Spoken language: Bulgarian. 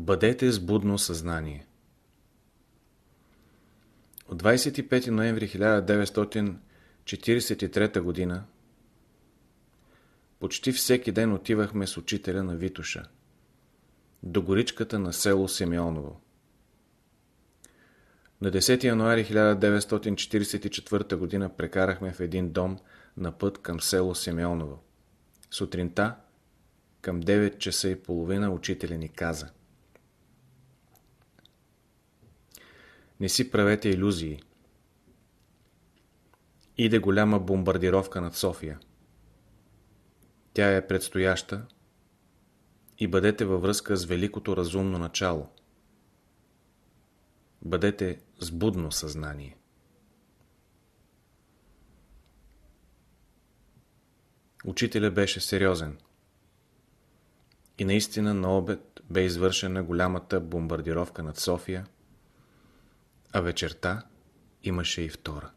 Бъдете с будно съзнание. От 25 ноември 1943 г. почти всеки ден отивахме с учителя на Витуша до горичката на село Симеоново. На 10 януари 1944 г. прекарахме в един дом на път към село Симеоново. Сутринта към 9 часа и половина учителя ни каза – Не си правете иллюзии. Иде голяма бомбардировка над София. Тя е предстояща и бъдете във връзка с великото разумно начало. Бъдете с будно съзнание. Учителя беше сериозен. И наистина на обед бе извършена голямата бомбардировка над София – а вечерта имаше и втора.